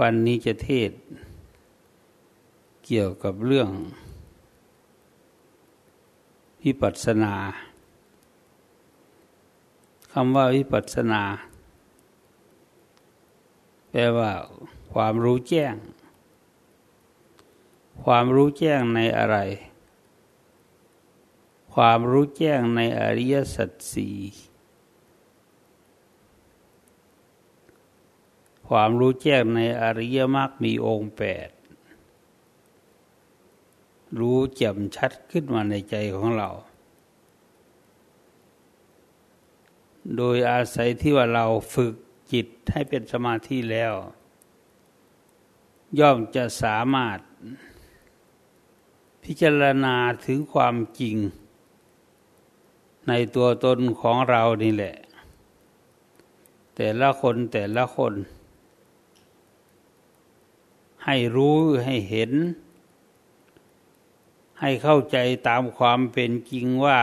วันนี้จะเทศ เกี่ยวกับเรื่องวิปัสสนาคำว่าวิปัสสนา แปลว่า ความรู้แจ้ง ความรู้แจ้งในอะไร ความรู้แจ้งในอริยสัจสี่ ความรู้แจ้งในอริยมรรคมีองค์แปดรู้แจ่มชัดขึ้นมาในใจของเรา โดยอาศัยที่ว่าเราฝึกจิตให้เป็นสมาธิแล้ว ย่อมจะสามารถ พิจารณาถึงความจริง ในตัวตนของเรานี่แหละ แต่ละคนแต่ละคน ให้รู้ให้เห็น ให้เข้าใจตามความเป็นจริงว่า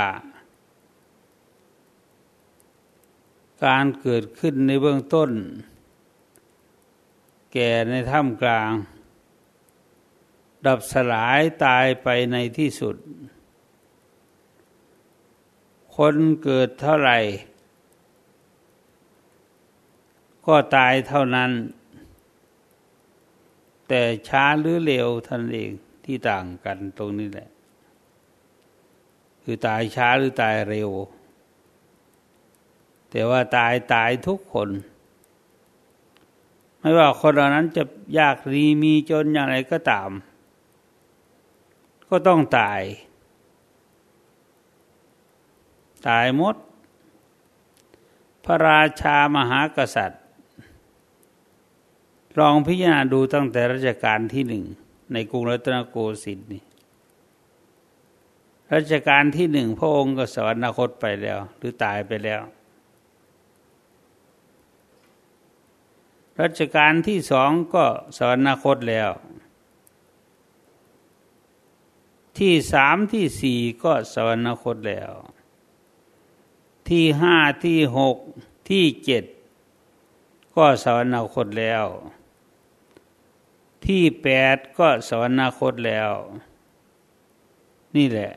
การเกิดขึ้นในเบื้องต้น แก่ในถ้ำกลาง ดับสลายตายไปในที่สุด คนเกิดเท่าไหร่ ก็ตายเท่านั้น แต่ช้าหรือเร็วท่านเองที่ต่างกันตรงนี้แหละ คือตายช้าหรือตายเร็ว แต่ว่าตายตายทุกคน ไม่ว่าคนเหล่านั้นจะยากดีมีจนอย่างไรก็ตาม ก็ต้องตาย ตายหมด พระราชามหากษัตริย์ ลองพิจารณาดูตั้งแต่รัชกาลที่หนึ่งในกรุงรัตนโกสินทร์นี่รัชกาลที่หนึ่งพระองค์ก็สวรรคตไปแล้ว หรือตายไปแล้ว รัชกาลที่สองก็สวรรคตแล้ว ที่สามที่สี่ก็สวรรคตแล้ว ที่ห้าที่หกที่เจ็ดก็สวรรคตแล้ว ที่แปดก็สวรรคตแล้ว นี่แหละ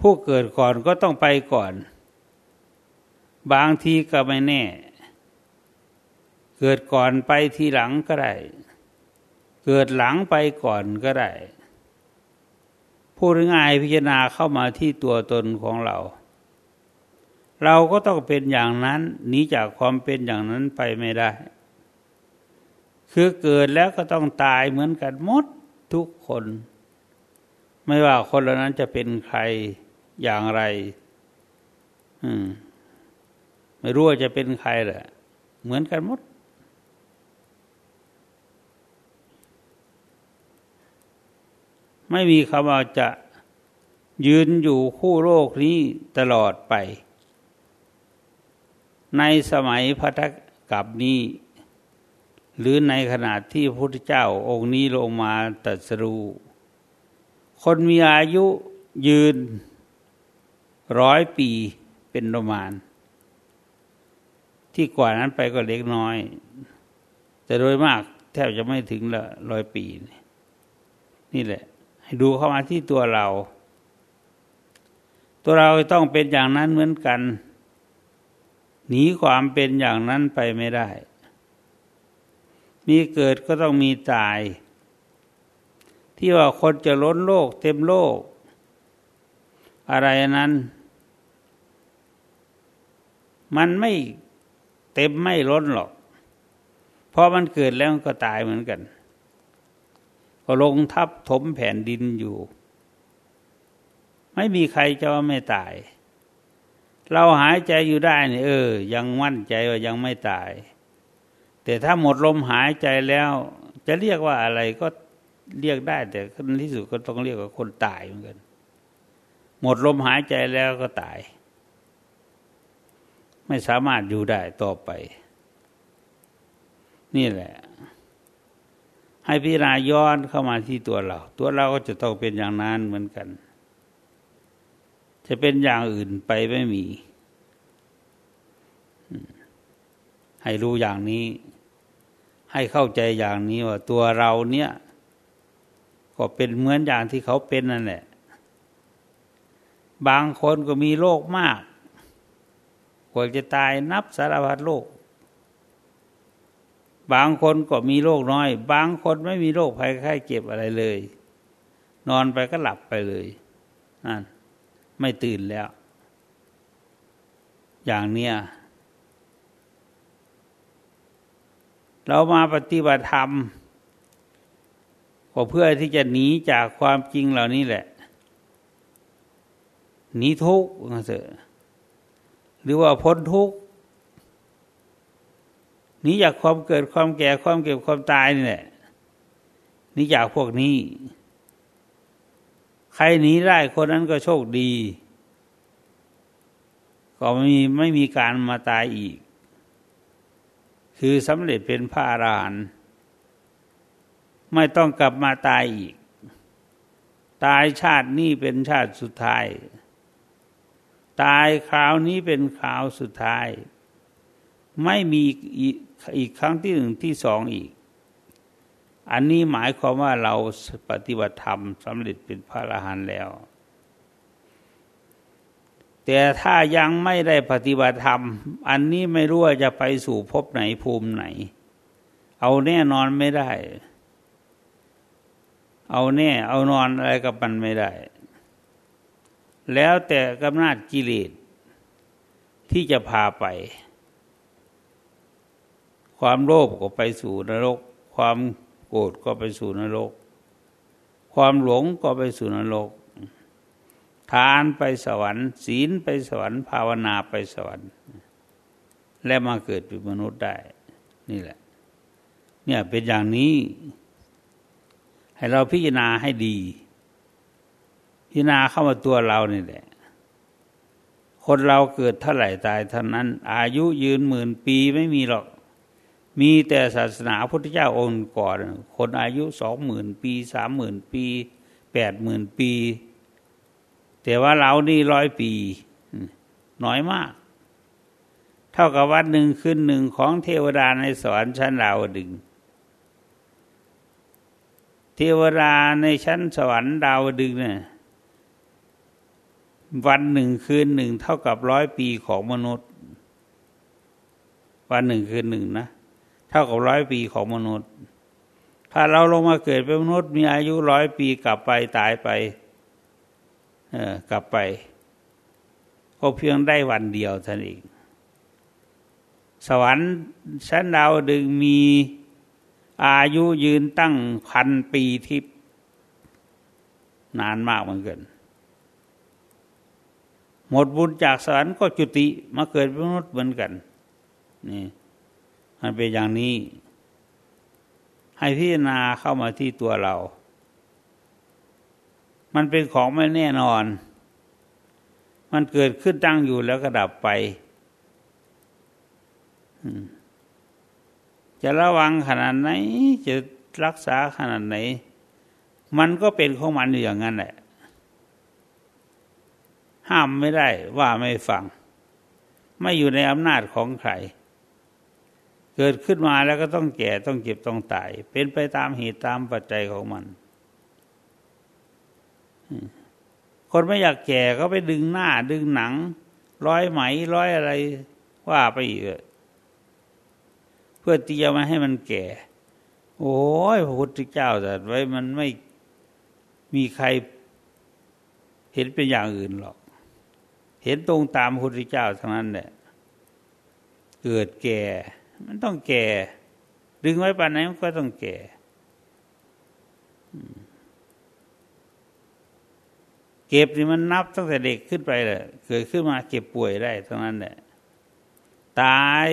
ผู้เกิดก่อนก็ต้องไปก่อน บางทีก็ไม่แน่ เกิดก่อนไปทีหลังก็ได้ เกิดหลังไปก่อนก็ได้พูดง่ายพิจารณาเข้ามาที่ตัวตนของเรา เราก็ต้องเป็นอย่างนั้นหนีจากความเป็นอย่างนั้นไปไม่ได้ คือเกิดแล้วก็ต้องตายเหมือนกันหมดทุกคน ไม่ว่าคนเหล่านั้นจะเป็นใครอย่างไร อืม ไม่รู้ว่าจะเป็นใครแหละ เหมือนกันหมด ไม่มีคำว่าจะยืนอยู่คู่โลกนี้ตลอดไป ในสมัยพัทธกับนี้ หรือในขณะที่พระพุทธเจ้าองค์นี้ลงมาตรัสรู้ คนมีอายุยืนร้อยปีเป็นประมาณ ที่กว่านั้นไปก็เล็กน้อย แต่โดยมากแทบจะไม่ถึงละร้อยปี นี่แหละ ให้ดูเข้ามาที่ตัวเรา ตัวเราต้องเป็นอย่างนั้นเหมือนกัน หนีความเป็นอย่างนั้นไปไม่ได้ มีเกิดก็ต้องมีตาย ที่ว่าคนจะล้นโลกเต็มโลก อะไรนั้น มันไม่เต็มไม่ล้นหรอก เพราะมันเกิดแล้วก็ตายเหมือนกัน ก็ลงทับถมแผ่นดินอยู่ ไม่มีใครจะว่าไม่ตาย เราหายใจอยู่ได้นี่เออ ยังมั่นใจว่ายังไม่ตาย แต่ถ้าหมดลมหายใจแล้ว จะเรียกว่าอะไรก็เรียกได้ แต่ในที่สุดก็ต้องเรียกว่าคนตายเหมือนกัน หมดลมหายใจแล้วก็ตาย ไม่สามารถอยู่ได้ต่อไป นี่แหละ ให้พิจารณาย้อนเข้ามาที่ตัวเรา ตัวเราก็จะต้องเป็นอย่างนั้นเหมือนกัน จะเป็นอย่างอื่นไปไม่มีให้รู้อย่างนี้ ให้เข้าใจอย่างนี้ว่าตัวเราเนี่ย ก็เป็นเหมือนอย่างที่เขาเป็นนั่นแหละ บางคนก็มีโรคมากกว่าจะตายนับสารพัดโรคบางคนก็มีโรคน้อย บางคนไม่มีโรคภัยไข้เจ็บอะไรเลย นอนไปก็หลับไปเลยนั่นไม่ตื่นแล้ว อย่างเนี้ย เรามาปฏิบัติธรรมก็เพื่อที่จะหนีจากความจริงเหล่านี้แหละ หนีทุกข์เถอะหรือว่าพ้นทุกข์หนีจากความเกิดความแก่ความเก็บความตายนี่แหละหนีจากพวกนี้ ใครหนีได้คนนั้นก็โชคดี ก็ไม่มีไม่มีการมาตายอีก คือสำเร็จเป็นพระอรหันต์ไม่ต้องกลับมาตายอีก ตายชาตินี้เป็นชาติสุดท้าย ตายคราวนี้เป็นคราวสุดท้าย ไม่มีอีกครั้งที่หนึ่งที่สองอีก อันนี้หมายความว่าเราปฏิบัติธรรมสำเร็จเป็นพระอรหันต์แล้ว แต่ถ้ายังไม่ได้ปฏิบัติธรรม อันนี้ไม่รู้ว่าจะไปสู่ภพไหนภูมิไหน เอาแน่นอนไม่ได้ เอาแน่ เอานอนอะไรกับมันไม่ได้ แล้วแต่กำนาจกิเลสที่จะพาไป ความโลภก็ไปสู่นรก ความโกรธก็ไปสู่นรก ความหลงก็ไปสู่นรก ทานไปสวรรค์ ศีลไปสวรรค์ ภาวนาไปสวรรค์ และมาเกิดเป็นมนุษย์ได้ นี่แหละ เนี่ยเป็นอย่างนี้ ให้เราพิจารณาให้ดี พิจารณาเข้ามาตัวเรานี่แหละ คนเราเกิดเท่าไหร่ตายเท่านั้น อายุยืนหมื่นปีไม่มีหรอก มีแต่ศาสนาพุทธเจ้าองค์ก่อน คนอายุสองหมื่นปีสามหมื่นปีแปดหมื่นปี แต่ว่าเรานี่ร้อยปี น้อยมาก เท่ากับวัดหนึ่งขึ้นหนึ่งของเทวดาในสวรรค์ชั้นดาวดึง เทวดาในชั้นสวรรค์ดาวดึงเนี่ยวันหนึ่งคืนหนึ่งเท่ากับร้อยปีของมนุษย์ วันหนึ่งคืนหนึ่งนะเท่ากับร้อยปีของมนุษย์ ถ้าเราลงมาเกิดเป็นมนุษย์มีอายุร้อยปีกลับไปตายไป กลับไป ก็เพียงได้วันเดียวท่านเองสวรรค์ชั้นดาวดึงมีอายุยืนตั้งพันปีทิพนานมากเหมือนกัน หมดบุญจากสวรรค์ก็จุติมาเกิดเป็นมนุษย์เหมือนกัน นี่มันเป็นอย่างนี้ ให้พิจารณาเข้ามาที่ตัวเรา มันเป็นของไม่แน่นอน มันเกิดขึ้นตั้งอยู่แล้วก็ดับไปจะระวังขนาดไหน จะรักษาขนาดไหน มันก็เป็นของมันอยู่อย่างนั้นแหละ ห้ามไม่ได้ว่าไม่ฟัง ไม่อยู่ในอำนาจของใคร เกิดขึ้นมาแล้วก็ต้องแก่ต้องเจ็บต้องตาย เป็นไปตามเหตุตามปัจจัยของมัน คนไม่อยากแก่ก็ไปดึงหน้า ดึงหนัง ร้อยไหมร้อยอะไรว่าไปอีกเพื่อที่จะมาให้มันแก่ โอ้ยพระพุทธเจ้าแต่ไว้มันไม่มีใครเห็นเป็นอย่างอื่นหรอก เห็นตรงตามพระพุทธเจ้าทั้งนั้นแหละเกิดแก่ มันต้องแก่ ดึงไว้ปานไหนมันก็ต้องแก่ เก็บนี่มันนับตั้งแต่เด็กขึ้นไปเลยเกิดขึ้นมาเก็บป่วยได้ทั้งนั้นแหละตาย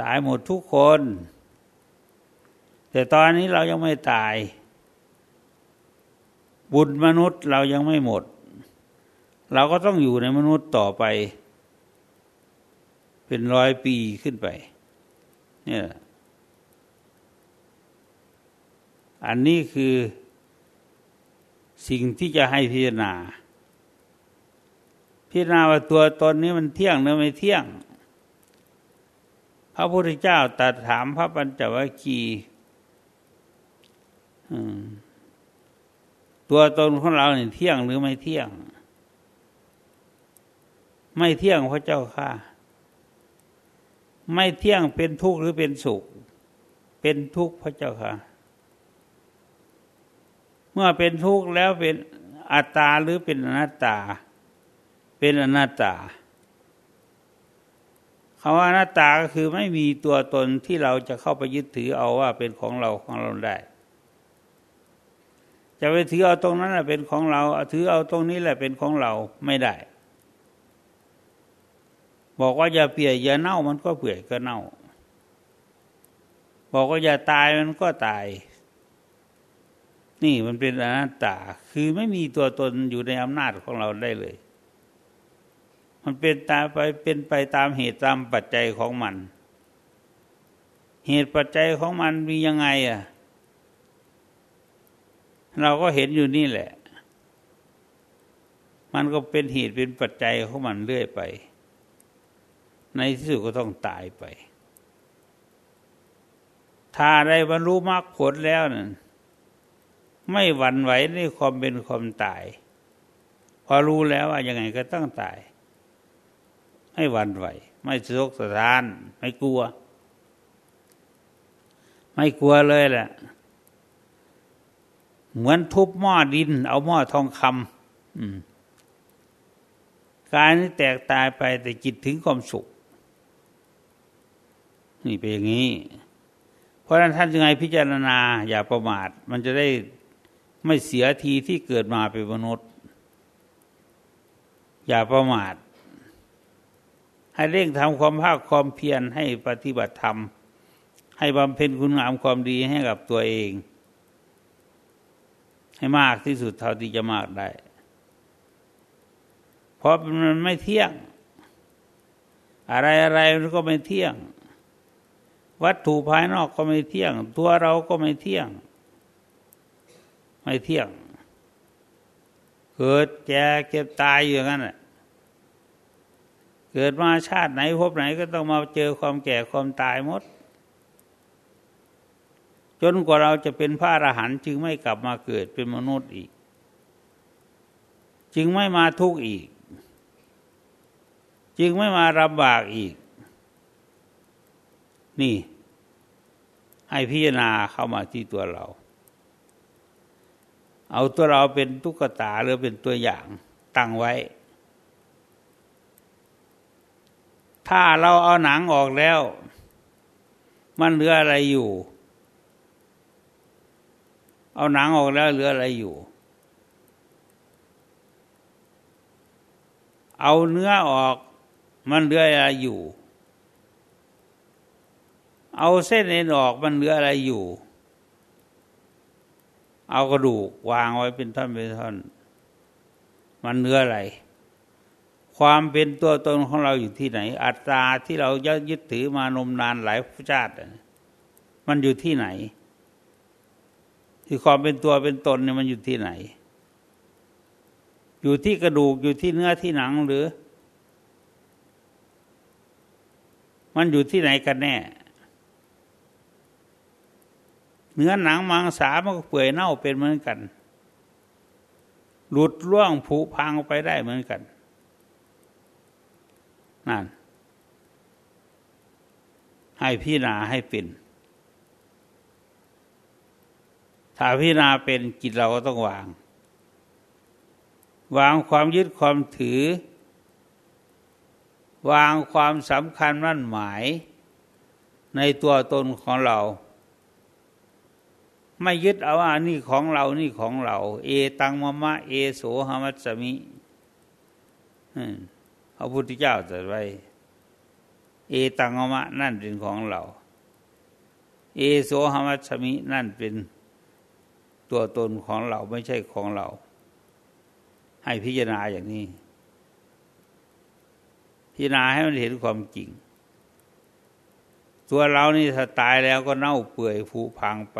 ตายหมดทุกคน แต่ตอนนี้เรายังไม่ตาย บุญมนุษย์เรายังไม่หมด เราก็ต้องอยู่ในมนุษย์ต่อไป เป็นร้อยปีขึ้นไป เนี่ย อันนี้คือ สิ่งที่จะให้พิจารณา พิจารณาว่าตัวตนนี้มันเที่ยงหรือไม่เที่ยง พระพุทธเจ้าตรัสถามพระปัญจวัคคีย์ตัวตนของเราเนี่ยเที่ยงหรือไม่เที่ยง ไม่เที่ยงพระเจ้าค่ะ ไม่เที่ยงเป็นทุกข์หรือเป็นสุข เป็นทุกข์พระเจ้าค่ะ เมื่อเป็นทุกข์แล้วเป็นอัตตาหรือเป็นอนัตตา เป็นอนัตตาคำว่าอนัตตาก็คือไม่มีตัวตนที่เราจะเข้าไปยึดถือเอาว่าเป็นของเราของเราได้ จะไปถือเอาตรงนั้นแหละเป็นของเราถือเอาตรงนี้แหละเป็นของเราไม่ได้ บอกว่าอย่าเปียอย่าเน่ามันก็เปื่อยก็เน่า บอกว่าอย่าตายมันก็ตาย นี่มันเป็นอนัตตา คือไม่มีตัวตนอยู่ในอำนาจของเราได้เลย มันเป็นตาไปเป็นไปตามเหตุตามปัจจัยของมัน เหตุปัจจัยของมันมียังไงอะ เราก็เห็นอยู่นี่แหละ มันก็เป็นเหตุเป็นปัจจัยของมันเรื่อยไป ในที่สุดก็ต้องตายไป ถ้าได้บรรลุมรรคผลแล้วนั่น ไม่หวั่นไหวในความเป็นความตาย พอรู้แล้วว่ายังไงก็ต้องตาย ไม่หวั่นไหว ไม่สะกสะท้าน ไม่กลัว ไม่กลัวเลยแหละเหมือนทุบหม้อดิน เอาหม้อทองคำกายนี้แตกตายไปแต่จิตถึงความสุข นี่เป็นอย่างนี้ เพราะนั้นท่านยังไงพิจารณาอย่าประมาท มันจะได้ ไม่เสียทีที่เกิดมาเป็นมนุษย์ อย่าประมาท ให้เร่งทำความภาคความเพียรให้ปฏิบัติธรรม ให้บำเพ็ญคุณงามความดีให้กับตัวเอง ให้มากที่สุดเท่าที่จะมากได้ เพราะมันไม่เที่ยง อะไรอะไรมันก็ไม่เที่ยง วัตถุภายนอกก็ไม่เที่ยง ตัวเราก็ไม่เที่ยง ไม่เที่ยง เกิดแก่เก็บตายอยู่งั้นแหละเกิดมาชาติไหนพบไหนก็ต้องมาเจอความแก่ความตายหมด จนกว่าเราจะเป็นพระอรหันต์จึงไม่กลับมาเกิดเป็นมนุษย์อีก จึงไม่มาทุกข์อีก จึงไม่มาลำบากอีก นี่ ให้พิจารณาเข้ามาที่ตัวเรา เอาตัวเราเป็นตุ๊กตาหรือเป็นตัวอย่างตั้งไว้ ถ้าเราเอาหนังออกแล้ว มันเหลืออะไรอยู่ เอาหนังออกแล้วเหลืออะไรอยู่ เอาเนื้อออก มันเหลืออะไรอยู่ เอาเส้นเอ็นออกมันเหลืออะไรอยู่ เอากระดูกวางไว้เป็นท่อนเป็นท่อน มันเนื้ออะไร ความเป็นตัวตนของเราอยู่ที่ไหน อัตราที่เรายึดถือมานมนานหลายชาติมันอยู่ที่ไหนที่ความเป็นตัวเป็นตนเนี่ยมันอยู่ที่ไหน อยู่ที่กระดูกอยู่ที่เนื้อที่หนังหรือ มันอยู่ที่ไหนกันแน่ เนื้อหนังมังสามันก็เปื่อยเน่าเป็นเหมือนกัน หลุดร่วงผุพังไปได้เหมือนกัน นั่น ให้พี่นาให้เป็นถ้าพี่นาเป็นจิตเราก็ต้องวาง วางความยึดความถือ วางความสำคัญมั่นหมาย ในตัวตนของเรา ไม่ยึดเอาว่านี่ของเรานี่ของเรา เอตังมะมะ เอโสหมัสมิอืมพระพุทธเจ้าตรัสไว้ เอตังอมะนั่นเป็นของเรา เอโสหมัชมินั่นเป็นตัวตนของเราไม่ใช่ของเรา ให้พิจารณาอย่างนี้ พิจารณาให้มันเห็นความจริง ตัวเรานี่ถ้าตายแล้วก็เน่าเปื่อยผุพังไป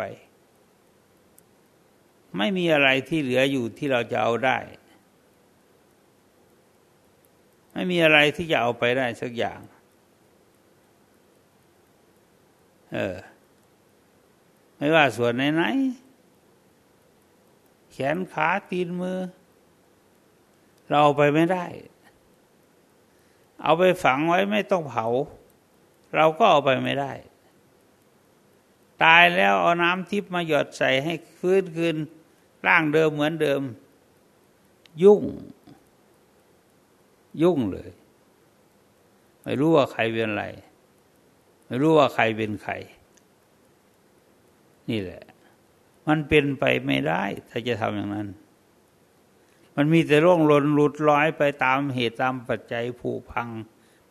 ไม่มีอะไรที่เหลืออยู่ที่เราจะเอาได้ ไม่มีอะไรที่จะเอาไปได้สักอย่าง เออ ไม่ว่าส่วนไหนไหนแขนขาตีนมือ เราเอาไปไม่ได้ เอาไปฝังไว้ไม่ต้องเผา เราก็เอาไปไม่ได้ตายแล้วเอาน้ำทิพย์มาหยดใส่ให้ฟื้นคืน ร่างเดิมเหมือนเดิม ยุ่ง ยุ่งเลย ไม่รู้ว่าใครเป็นอะไร ไม่รู้ว่าใครเป็นใคร นี่แหละ มันเป็นไปไม่ได้ ถ้าจะทำอย่างนั้น มันมีแต่ร่วงหล่นหลุดลอยไปตามเหตุตามปัจจัยผุพัง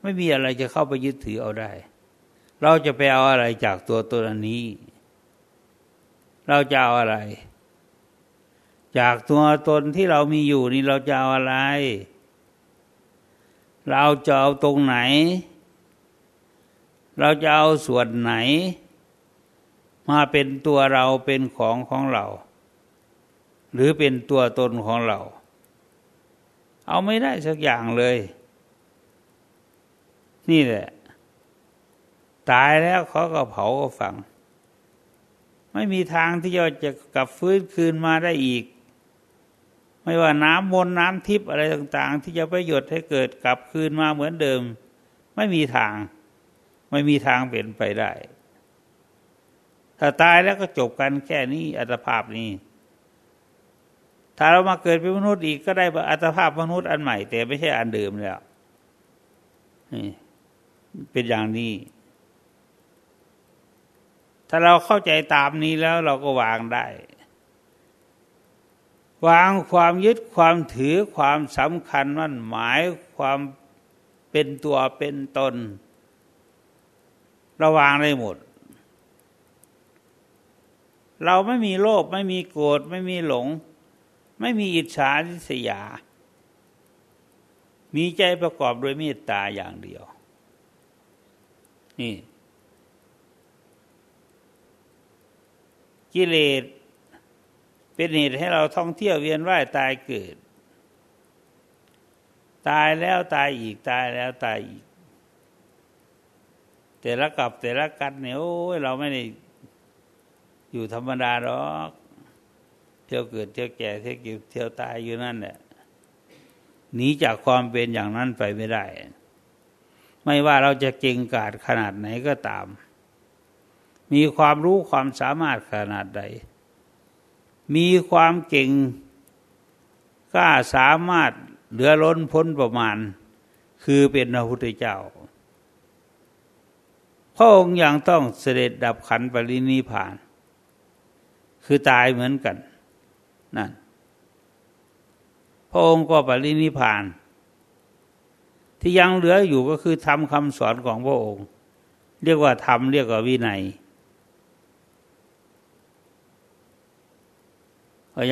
ไม่มีอะไรจะเข้าไปยึดถือเอาได้ เราจะไปเอาอะไรจากตัวตนนี้ เราจะเอาอะไร จากตัวตนที่เรามีอยู่นี่เราจะเอาอะไร เราจะเอาตรงไหน เราจะเอาส่วนไหน มาเป็นตัวเราเป็นของของเรา หรือเป็นตัวตนของเรา เอาไม่ได้สักอย่างเลย นี่แหละ ตายแล้วเขาก็เผาก็ฝังไม่มีทางที่จะจะกลับฟื้นคืนมาได้อีก ไม่ว่าน้ำมนน้ำทิพย์อะไรต่าง ๆ ที่จะไปหยดให้เกิดกลับคืนมาเหมือนเดิม ไม่มีทาง ไม่มีทางเป็นไปได้ ถ้าตายแล้วก็จบกันแค่นี้อัตภาพนี้ ถ้าเรามาเกิดเป็นมนุษย์อีกก็ได้อัตภาพมนุษย์อันใหม่ แต่ไม่ใช่อันเดิมแล้วนี่เป็นอย่างนี้ ถ้าเราเข้าใจตามนี้แล้วเราก็วางได้ วางความยึดความถือความสำคัญมั่นหมายความเป็นตัวเป็นตนราวางได้หมด เราไม่มีโลภไม่มีโกรธไม่มีหลง ไม่มีอิจฉาทิษยา มีใจประกอบโดยเมตตาอย่างเดียว นี่ กิเลส เป็นเหตุให้เราท่องเที่ยวเวียนว่ายตายเกิด ตายแล้วตายอีกตายแล้วตายอีก แต่ละกับแต่ละกัดเนี่ยโอ้ยเราไม่ได้อยู่ธรรมดาหรอกเที่ยวเกิดเที่ยวแก่เที่ยวเก็บเที่ยวตายอยู่นั่นแหละหนีจากความเป็นอย่างนั้นไปไม่ได้ ไม่ว่าเราจะเก่งกาจขนาดไหนก็ตาม มีความรู้ความสามารถขนาดใด มีความเก่งกล้าสามารถเหลือล้นพ้นประมาณ คือเป็นพระพุทธเจ้า พระองค์ยังต้องเสด็จดับขันปรินิพาน คือตายเหมือนกันนั่นพระองค์ก็ปรินิพาน ที่ยังเหลืออยู่ก็คือทำคำสอนของพระองค์ เรียกว่าธรรมเรียกว่าวินัย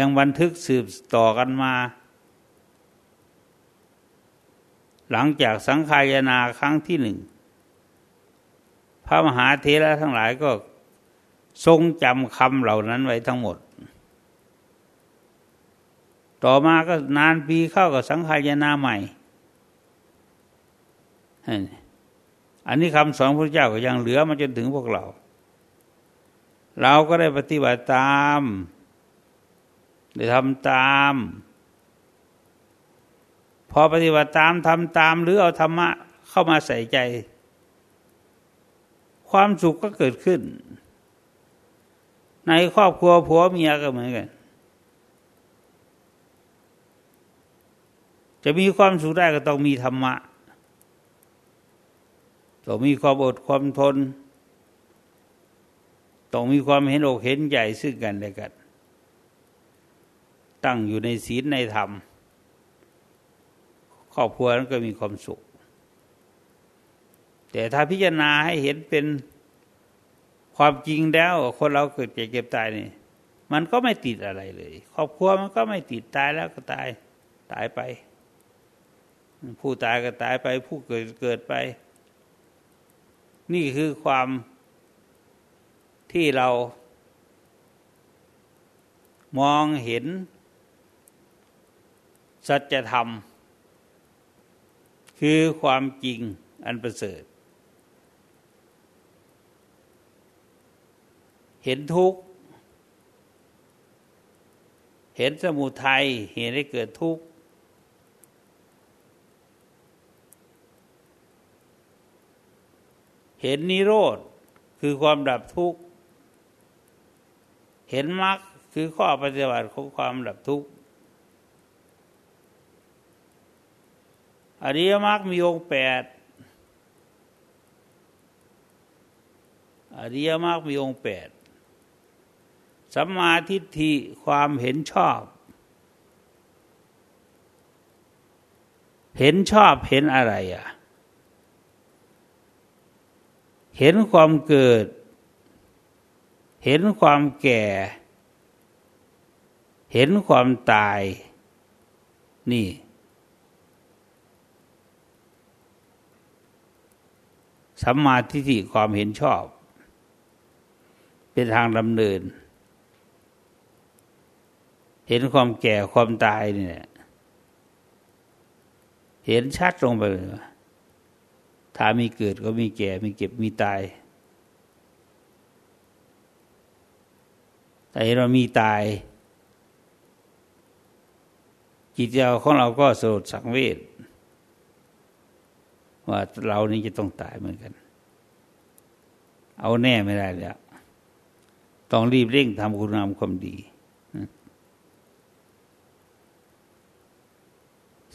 ยังบันทึกสืบต่อกันมา หลังจากสังขายนาครั้งที่หนึ่ง พระมหาเทระทั้งหลายก็ทรงจำคำเหล่านั้นไว้ทั้งหมด ต่อมาก็นานปีเข้ากับสังขายนาใหม่ อันนี้คำสอนพระเจ้าก็ยังเหลือมาจนถึงพวกเรา เราก็ได้ปฏิบัติตาม ได้ทำตาม พอปฏิบัติตามทำตาม หรือเอาธรรมะเข้ามาใส่ใจ ความสุขก็เกิดขึ้น ในครอบครัวผัวเมียก็เหมือนกันจะมีความสุขได้ก็ต้องมีธรรมะ ต้องมีความอดความทน ต้องมีความเห็นอกเห็นใจซึ่งกันและกัน ตั้งอยู่ในศีลในธรรม ครอบครัวนั้นก็มีความสุข แต่ถ้าพิจารณาให้เห็นเป็นความจริงแล้วคนเราเกิดเจ็บเก็บตายนี่ มันก็ไม่ติดอะไรเลย ครอบครัวมันก็ไม่ติดตายแล้วก็ตายตายไป ผู้ตายก็ตายไป ผู้เกิดเกิดไป นี่คือความที่เรามองเห็น สัจธรรม คือความจริงอันประเสริฐ เห็นทุกข์ เห็นสมุทัยเห็นให้เกิดทุกข์ เห็นนิโรธ คือความดับทุกข์ เห็นมรรคคือข้อปฏิบัติของความดับทุกข์ อริยมรรคมีองค์แปดอริยมรรคมีองค์แปดสัมมาทิฏฐิความเห็นชอบ เห็นชอบเห็นอะไรอะ เห็นความเกิด เห็นความแก่ เห็นความตาย นี่ สัมมาทิฏฐิความเห็นชอบ เป็นทางดำเนิน เห็นความแก่ความตายเนี่ยเห็นชัดลงไปเลยถ้ามีเกิดก็มีแก่ มีเก็บมีตาย แต่เรามีตาย จิตใจของเราก็สลดสังเวช ว่าเรานี่จะต้องตายเหมือนกัน เอาแน่ไม่ได้แล้วต้องรีบเร่งทำคุณงามความดี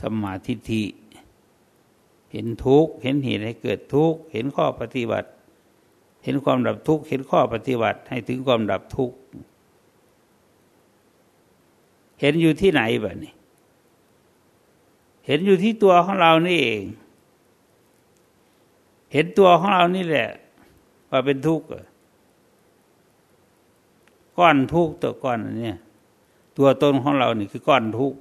สมาธิิเห็นทุกข์เห็นเหตุให้เกิดทุกข์เห็นข้อปฏิบัติ เห็นความดับทุกข์เห็นข้อปฏิบัติ ให้ถึงความดับทุกข์เห็นอยู่ที่ไหนแบบนี้ เห็นอยู่ที่ตัวของเรานี่เอง เห็นตัวของเรานี่แหละ ว่าเป็นทุกข์ก้อนทุกข์ตัวก้อนนี้ตัวตนของเรานี่คือก้อนทุกข์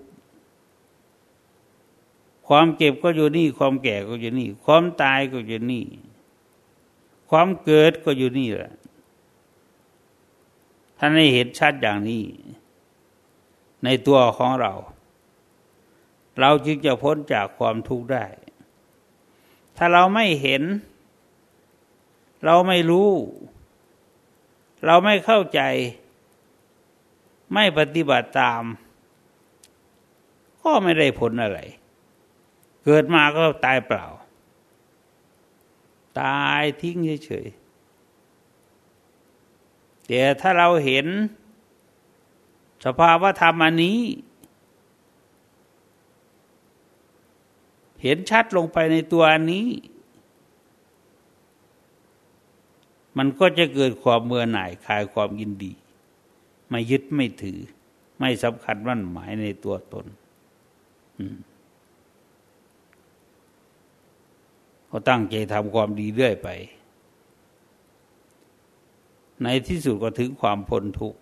ความเก็บก็อยู่นี่ ความแก่ก็อยู่นี่ ความตายก็อยู่นี่ ความเกิดก็อยู่นี่แหละท่านให้เห็นชัดอย่างนี้ ในตัวของเรา เราจึงจะพ้นจากความทุกข์ได้ ถ้าเราไม่เห็น เราไม่รู้ เราไม่เข้าใจ ไม่ปฏิบัติตาม ก็ไม่ได้ผลอะไร เกิดมาก็ตายเปล่า ตายทิ้งเฉยๆแต่ถ้าเราเห็น สภาวะธรรมอันนี้ เห็นชัดลงไปในตัวอันนี้ มันก็จะเกิดความเมื่อหน่ายคลายความยินดี ไม่ยึดไม่ถือ ไม่สำคัญมั่นหมายในตัวตนอืมเขาตั้งใจทำความดีเรื่อยไป ในที่สุดก็ถึงความพ้นทุกข์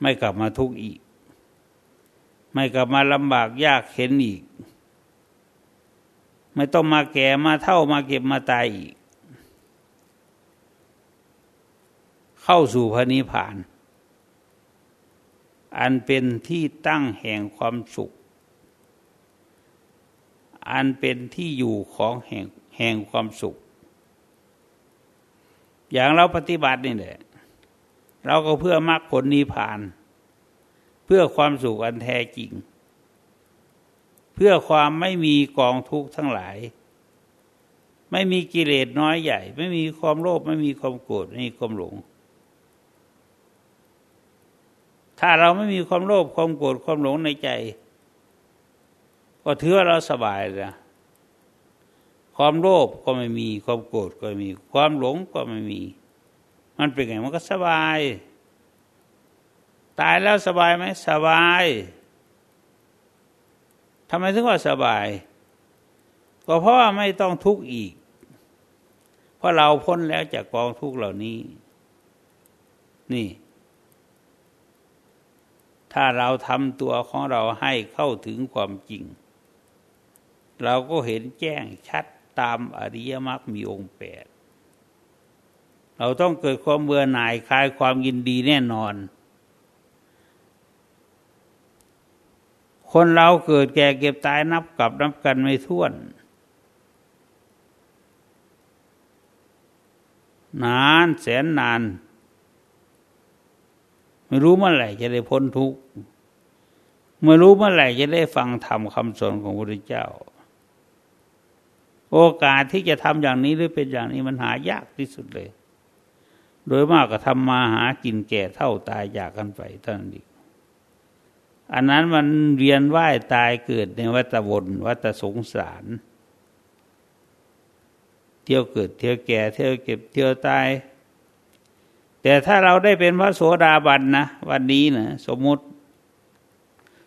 ไม่กลับมาทุกข์อีก ไม่กลับมาลำบากยากเข็นอีก ไม่ต้องมาแก่มาเท่ามาเก็บมาตายอีก เข้าสู่พระนิพพาน อันเป็นที่ตั้งแห่งความสุข อันเป็นที่อยู่ของแห่งแห่งความสุข อย่างเราปฏิบัตินี่แหละเราก็เพื่อมรรคผลนิพพาน เพื่อความสุขอันแท้จริง เพื่อความไม่มีกองทุกข์ทั้งหลาย ไม่มีกิเลสน้อยใหญ่ ไม่มีความโลภไม่มีความโกรธไม่มีความหลง ถ้าเราไม่มีความโลภความโกรธความหลงในใจ ก็ถือว่าเราสบายเลยความโลภก็ไม่มีความโกรธก็ไม่มี ความหลงก็ไม่มี มันเป็นไงมันก็สบาย ตายแล้วสบายไหมสบายทำไมถึงว่าสบาย ก็เพราะว่าไม่ต้องทุกข์อีก เพราะเราพ้นแล้วจากกองทุกข์เหล่านี้ นี่ ถ้าเราทำตัวของเราให้เข้าถึงความจริง เราก็เห็นแจ้งชัดตามอริยมรรคมีองค์แปดเราต้องเกิดความเบื่อหน่ายคลายความยินดีแน่นอน คนเราเกิดแก่เก็บตายนับกับนับกันไม่ท้วน นานแสนนาน ไม่รู้เมื่อไหร่จะได้พ้นทุกข์ไม่รู้เมื่อไหร่จะได้ฟังธรรมคำสอนของพระพุทธเจ้า โอกาสที่จะทำอย่างนี้หรือเป็นอย่างนี้มันหายากที่สุดเลย โดยมากก็ทำมาหากินแก่เท่าตายจากกันไปเท่านั้นเอง อันนั้นมันเวียนว่ายตายเกิดในวัฏวนวัฏสงสาร เที่ยวเกิดเที่ยวแก่เที่ยวเก็บเที่ยวตาย แต่ถ้าเราได้เป็นพระโสดาบันนะวันนี้นะสมมติ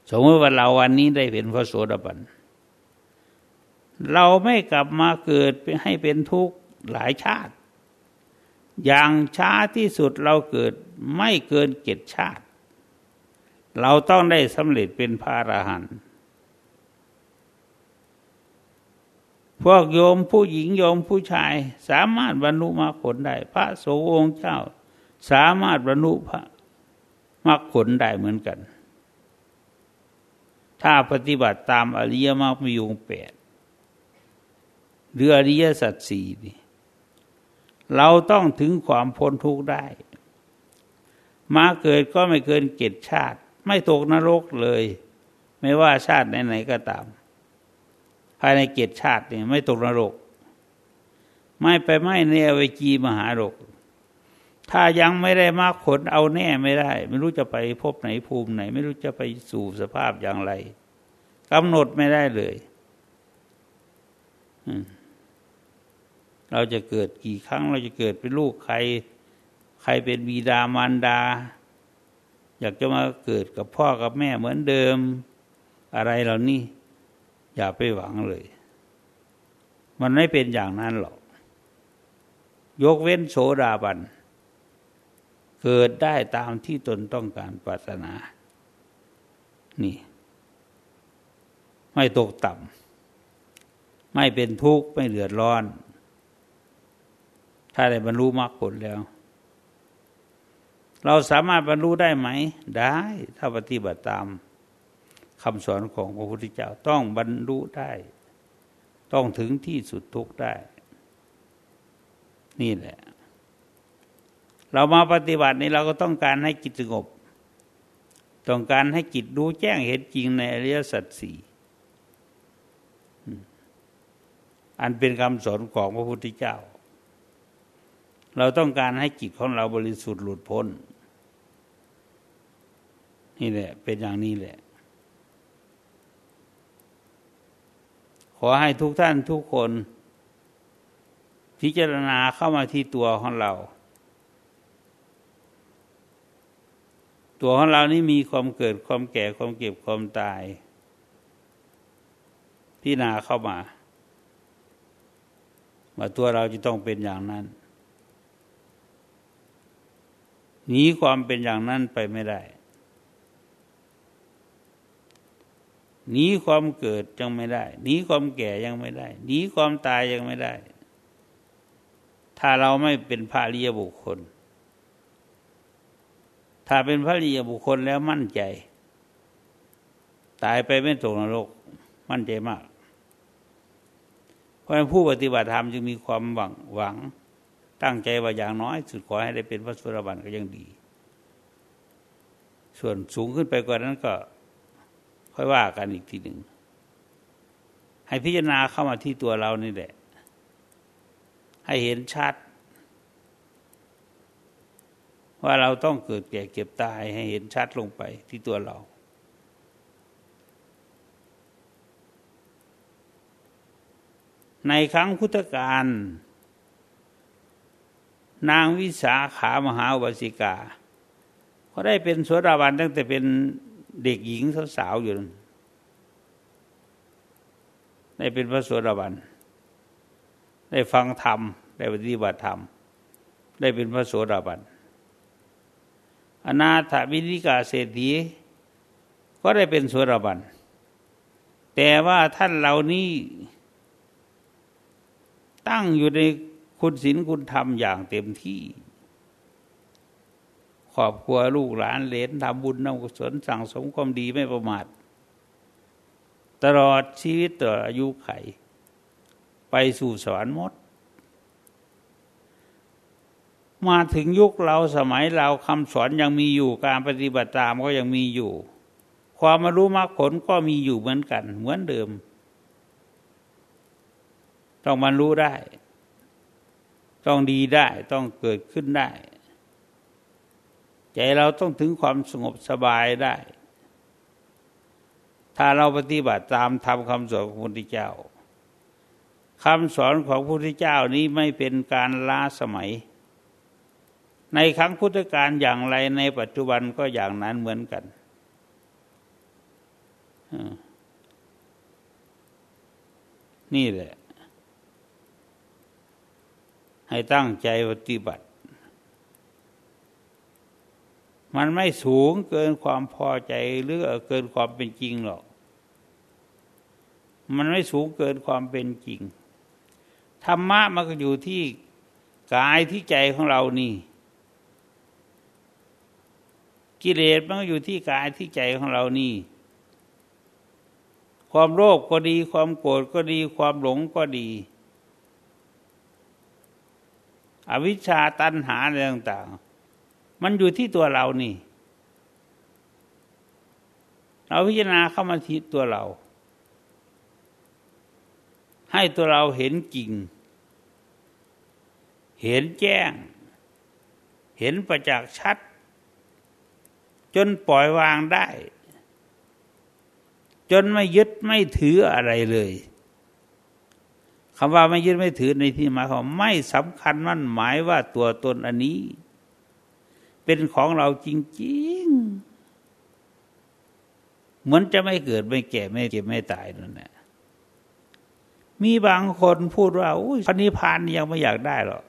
สมมติว่าเราวันนี้ได้เป็นพระโสดาบัน เราไม่กลับมาเกิดให้เป็นทุกข์หลายชาติ อย่างช้าที่สุดเราเกิดไม่เกินเจ็ดชาติ เราต้องได้สำเร็จเป็นพระอรหันต์พวกโยมผู้หญิงโยมผู้ชายสามารถบรรลุมรรคผลได้ พระโสองค์เจ้า สามารถบรรลุพระมรรคผลได้เหมือนกัน ถ้าปฏิบัติตามอริยมรรคมีองค์แปดหรืออริยสัจสี่นี่เราต้องถึงความพ้นทุกข์ได้ มาเกิดก็ไม่เกินเจ็ดชาติ ไม่ตกนรกเลย ไม่ว่าชาติไหนๆก็ตาม ภายในเกียรติชาติเนี่ยไม่ตกนรก ไม่ไปไม่ในอเวจีมหารก ถ้ายังไม่ได้มากผลเอาแน่ไม่ได้ ไม่รู้จะไปพบไหนภูมิไหน ไม่รู้จะไปสู่สภาพอย่างไรกำหนดไม่ได้เลยเราจะเกิดกี่ครั้ง เราจะเกิดเป็นลูกใคร ใครเป็นบิดามารดา อยากจะมาเกิดกับพ่อกับแม่เหมือนเดิม อะไรเหล่านี้อย่าไปหวังเลย มันไม่เป็นอย่างนั้นหรอก ยกเว้นโสดาบัน เกิดได้ตามที่ตนต้องการปรารถนา นี่ ไม่ตกต่ำไม่เป็นทุกข์ ไม่เดือดร้อน ถ้าได้บรรลุมรรคผลแล้ว เราสามารถบรรลุได้ไหม ได้ถ้าปฏิบัติตามคำสอนของพระพุทธเจ้าต้องบรรลุได้ ต้องถึงที่สุดทุกได้ นี่แหละ เรามาปฏิบัตินี้เราก็ต้องการให้จิตสงบ ต้องการให้จิตดูแจ้งเห็นจริงในอริยสัจสี่อันเป็นคำสอนของพระพุทธเจ้า เราต้องการให้จิตของเราบริสุทธิ์หลุดพ้น นี่แหละ เป็นอย่างนี้แหละ ขอให้ทุกท่านทุกคน พิจารณาเข้ามาที่ตัวของเรา ตัวของเรานี่มีความเกิดความแก่ความเก็บความตาย พิจารณาเข้ามาว่าตัวเราจะต้องเป็นอย่างนั้น หนีความเป็นอย่างนั้นไปไม่ได้หนีความเกิดยังไม่ได้หนีความแก่ยังไม่ได้หนีความตายยังไม่ได้ ถ้าเราไม่เป็นพระริยบุคคล ถ้าเป็นพระริยบุคคลแล้วมั่นใจ ตายไปไม่ตกนรก มั่นใจมาก เพราะผู้ปฏิบัติธรรมจึงมีความหวังหวัง ตั้งใจว่าอย่างน้อย สุดขอให้ได้เป็นพระสุรบันก็ยังดี ส่วนสูงขึ้นไปกว่านั้นก็ ค่อยว่ากันอีกทีหนึ่ง ให้พิจารณาเข้ามาที่ตัวเรานี่แหละ ให้เห็นชัด ว่าเราต้องเกิดแก่เก็บตายให้เห็นชัดลงไปที่ตัวเราในครั้งพุทธกาล นางวิสาขามหาวสิกาเขาได้เป็นสวดาบันตั้งแต่เป็นเด็กหญิงสาวๆอยู่ได้เป็นพระสวดาบัน ได้ฟังธรรม ได้ปฏิบัติธรรม ได้เป็นพระโสดาบัน อนาถวินิกาเศรษฐีก็ได้เป็นโสดาบัน แต่ว่าท่านเหล่านี้ ตั้งอยู่ใน คุณศีลคุณธรรมอย่างเต็มที่ครอบครัวลูกหลานเลนทำบุญทำกุศลสั่งสมความดีไม่ประมาท ตลอดชีวิตต่ออายุไข ไปสู่สวรรค์มด มาถึงยุคเราสมัยเราคำสอนยังมีอยู่การปฏิบัติตามก็ยังมีอยู่ ความมารู้มรรคผลก็มีอยู่เหมือนกัน เหมือนเดิม ต้องมันรู้ได้ ต้องดีได้ต้องเกิดขึ้นได้ ใจเราต้องถึงความสงบสบายได้ ถ้าเราปฏิบัติตามทำคำสอนของพระพุทธเจ้าคำสอนของพระพุทธเจ้านี้ไม่เป็นการล้าสมัย ในครั้งพุทธกาลอย่างไรในปัจจุบันก็อย่างนั้นเหมือนกันนี่แหละ ให้ตั้งใจปฏิบัติ มันไม่สูงเกินความพอใจหรือเกินความเป็นจริงหรอก มันไม่สูงเกินความเป็นจริง ธรรมะมันก็อยู่ที่กายที่ใจของเรานี่ กิเลสมันก็อยู่ที่กายที่ใจของเรานี่ ความโลภก็ดี ความโกรธก็ดี ความหลงก็ดี อวิชชาตัณหาอะไรต่าง ๆ มันอยู่ที่ตัวเรานี่ เราพิจารณาเข้ามาที่ตัวเรา ให้ตัวเราเห็นจริง เห็นแจ้ง เห็นประจักษ์ชัด จนปล่อยวางได้ จนไม่ยึดไม่ถืออะไรเลย คำว่าไม่ยึดไม่ถือในที่หมายของไม่สำคัญมั่นหมายว่าตัวตนอันนี้ เป็นของเราจริงๆ เหมือนจะไม่เกิดไม่แก่ไม่เจ็บไม่ตายนั่นแหละมีบางคนพูดว่าอุ้ยพระนิพพานยังไม่อยากได้หรอก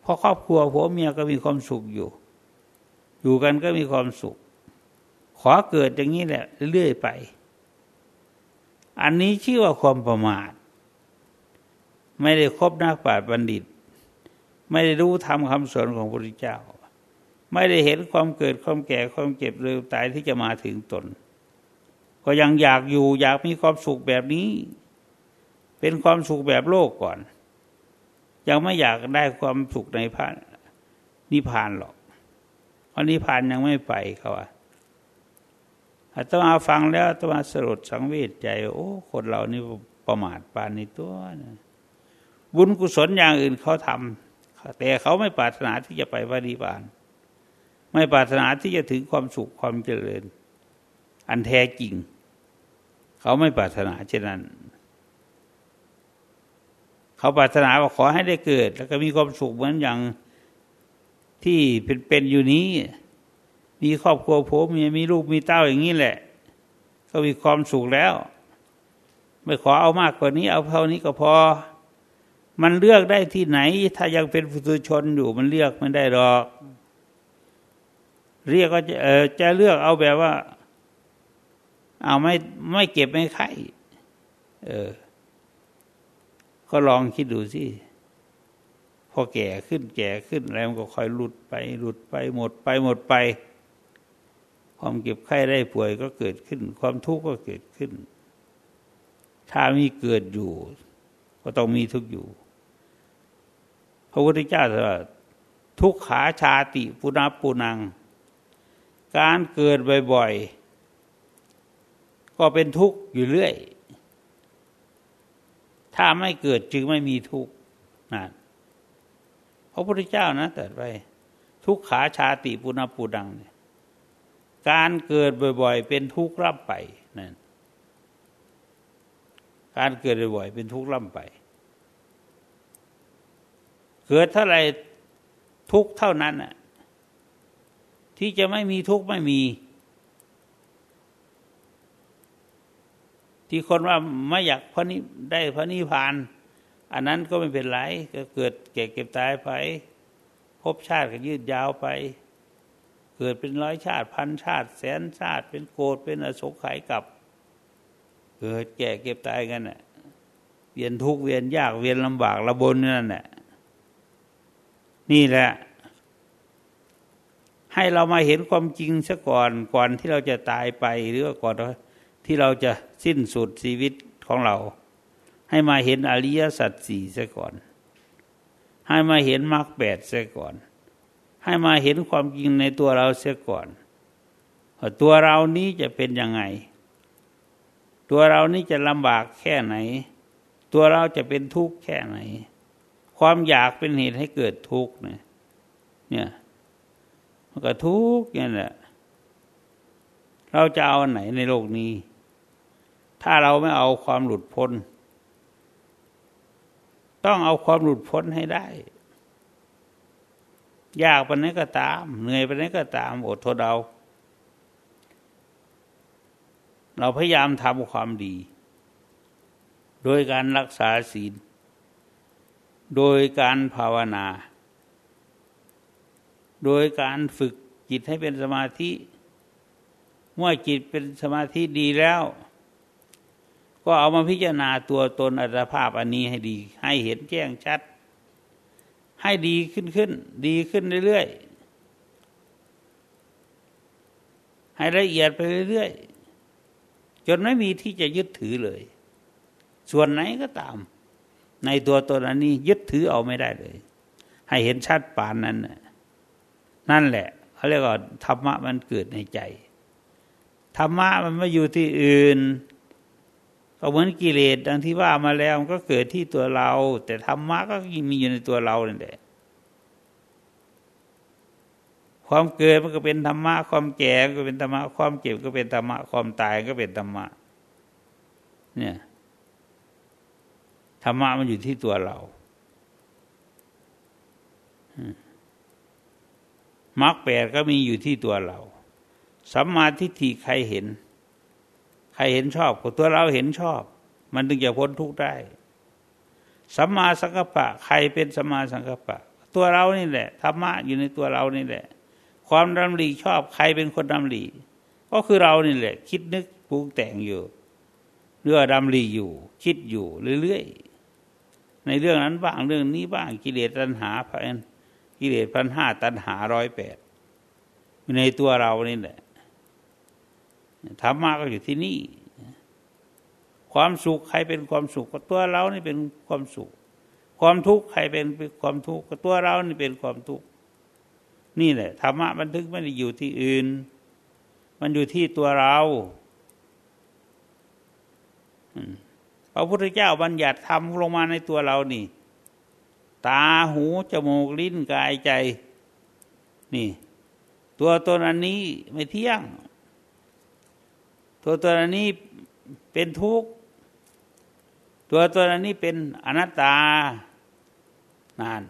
เพราะครอบครัวผัวเมียก็มีความสุขอยู่ อยู่กันก็มีความสุข ขอเกิดอย่างนี้แหละ เรื่อยไป อันนี้ชื่อว่าความประมาท ไม่ได้คบนักปราชญ์บัณฑิต ไม่ได้รู้ธรรมคำสอนของพระพุทธเจ้า ไม่ได้เห็นความเกิดความแก่ความเจ็บเร็วตายที่จะมาถึงตน ก็ยังอยากอยู่อยากมีความสุขแบบนี้ เป็นความสุขแบบโลกก่อน ยังไม่อยากได้ความสุขในพระนิพพานหรอกเพราะนิพพานยังไม่ไปเขาว่าอาตมาฟังแล้วอาตมาสลดสังเวชใจ โอ้ คนเรานี่ประมาทปานในตัวนะ บุญกุศลอย่างอื่นเขาทำแต่เขาไม่ปรารถนาที่จะไปพระนิพพาน ไม่ปรารถนาที่จะถึงความสุขความเจริญ อันแท้จริง เขาไม่ปรารถนาเช่นนั้น เขาปรารถนาว่าขอให้ได้เกิด แล้วก็มีความสุขเหมือนอย่างที่เป็นๆอยู่นี้ มีครอบครัวผมมีมีลูกมีเต้าอย่างนี้แหละ ก็มีความสุขแล้ว ไม่ขอเอามากกว่านี้ เอาเท่านี้ก็พอ มันเลือกได้ที่ไหน ถ้ายังเป็นผู้ตุชนอยู่มันเลือกไม่ได้หรอก เรียกก็จะเออจะเลือกเอาแบบว่า เอาไม่ไม่เก็บไม่ไข่เออ ก็ลองคิดดูสิพอแก่ขึ้นแก่ขึ้นแล้วมันก็ค่อยหลุดไป หลุดไปหมดไปหมดไป ความเก็บไข้ได้ป่วยก็เกิดขึ้น ความทุกข์ก็เกิดขึ้น ถ้ามีเกิดอยู่ ก็ต้องมีทุกข์อยู่ ระพุทธเจ้าว่าทุกขาชาติปุณาปุนัง การเกิดบ่อยๆ ก็เป็นทุกข์อยู่เรื่อย ถ้าไม่เกิดจึงไม่มีทุกข์นั่นพระพุทธเจ้านะแต่ไปทุกขาชาติปุณปูดัง การเกิดบ่อยๆ เป็นทุกข์ร่ำไปนั่นการเกิดบ่อยๆเป็นทุกข์ร่ำไป เกิดเท่าไรทุกเท่านั้นน่ะที่จะไม่มีทุกข์ไม่มี ที่คนว่าไม่อยากพระนิได้พระนิพพาน อันนั้นก็ไม่เป็นไรก็เกิดแก่เก็บตายไปภพชาติก็ยืดยาวไป เกิดเป็นร้อยชาติพันชาติแสนชาติ เป็นโกดเป็นอสงไขยกับ เกิดแก่เก็บตายกันน่ะเวียนทุกข์เวียนยากเวียนลำบากระบนนั่นแหละ นี่แหละ ให้เรามาเห็นความจริงซะก่อนก่อนที่เราจะตายไปหรือว่าก่อนที่เราจะสิ้นสุดชีวิตของเรา ให้มาเห็นอริยสัจสี่ซะก่อน ให้มาเห็นมรรคแปดซะก่อน ให้มาเห็นความจริงในตัวเราเสียก่อนว่าตัวเรานี้จะเป็นยังไง ตัวเรานี้จะลำบากแค่ไหน ตัวเราจะเป็นทุกข์แค่ไหน ความอยากเป็นเหตุให้เกิดทุกข์เนี่ยเนี่ยมันก็ทุกข์เนี่ยแหละเราจะเอาไหนในโลกนี้ ถ้าเราไม่เอาความหลุดพ้น ต้องเอาความหลุดพ้นให้ได้ ยากไปไหนก็ตาม เหนื่อยไปไหนก็ตามอดทนเอาเราพยายามทำความดี โดยการรักษาศีล โดยการภาวนา โดยการฝึกจิตให้เป็นสมาธิ เมื่อจิตเป็นสมาธิดีแล้ว ก็เอามาพิจารณาตัวตนอัตภาพอันนี้ให้ดี ให้เห็นแจ้งชัด ให้ดีขึ้นขึ้น ดีขึ้นเรื่อยๆ ให้ละเอียดไปเรื่อยๆ จนไม่มีที่จะยึดถือเลย ส่วนไหนก็ตาม ในตัวตนอันนี้ยึดถือเอาไม่ได้เลย ให้เห็นชัดปานนั้น นั่นแหละเขาเรียกว่าธรรมะมันเกิดในใจธรรมะมันไม่อยู่ที่อื่นก็เหมือนกิเลสดังที่ว่ามาแล้วมันก็เกิดที่ตัวเรา แต่ธรรมะก็มีอยู่ในตัวเรานี่แหละความเกิดมันก็เป็นธรรมะความแก่ก็เป็นธรรมะความเจ็บก็เป็นธรรมะความตายก็เป็นธรรมะเนี่ย รรมะมันอยู่ที่ตัวเรามรรคแปดก็มีอยู่ที่ตัวเราสัมมาทิฏฐิใครเห็น ใครเห็นชอบก็ตัวเราเห็นชอบ มันถึงจะพ้นทุกข์ได้สัมมาสังกัปปะ ใครเป็นสัมมาสังกัปปะ ตัวเรานี่แหละธรรมะอยู่ในตัวเรานี่แหละ ความดำริชอบใครเป็นคนดำริก็คือเรานี่แหละ คิดนึกปรุงแต่งอยู่เรื่อดำริอยู่ คิดอยู่เรื่อยๆ ในเรื่องนั้นบ้างเรื่องนี้บ้างกิเลสตัณหาพันกิเลสพันห้าตัณหาร้อยแปดในตัวเรานี่แหละธรรมะก็อยู่ที่นี่ ความสุขใครเป็นความสุขก็ตัวเรานี่เป็นความสุข ความทุกข์ใครเป็นความทุกข์ก็ตัวเรานี่เป็นความทุกข์นี่แหละธรรมะบันทึกไม่ได้อยู่ที่อื่น มันอยู่ที่ตัวเรา พระพุทธเจ้าบัญญัติธรรมลงมาในตัวเรานี่ ตาหูจมูกลิ้นกายใจ นี่ ตัวตนอันนี้ไม่เที่ยง ตัวตัวนี้เป็นทุกข์ตัวตัวนี้เป็นอนัตตานาน